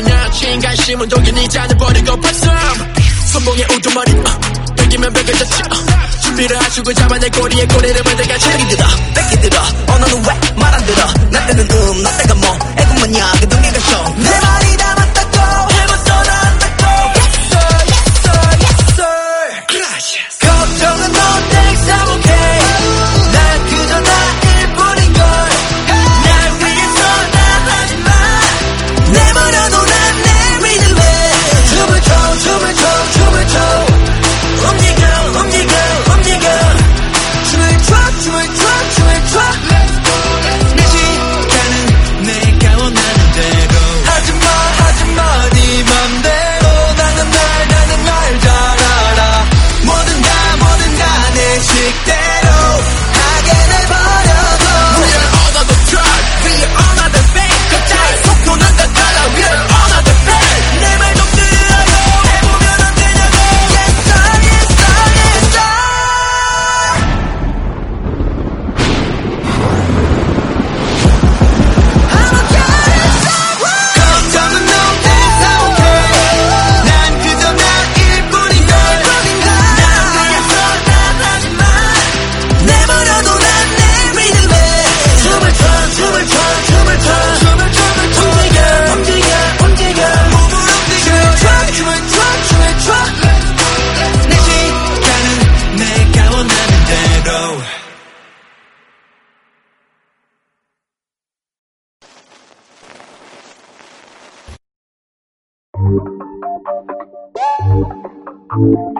것이냐 친간심은 독인이 잔을 버리고 발삼 선봉의 우두머리 어, 백이면 백을 젖지 어. 준비를 하시고 잡아내 꼬리에 꼬리를 받아가 즐기더라 뺏기더라 언어는 왜 Thank you.